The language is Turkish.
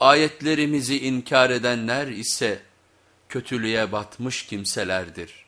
Ayetlerimizi inkar edenler ise kötülüğe batmış kimselerdir.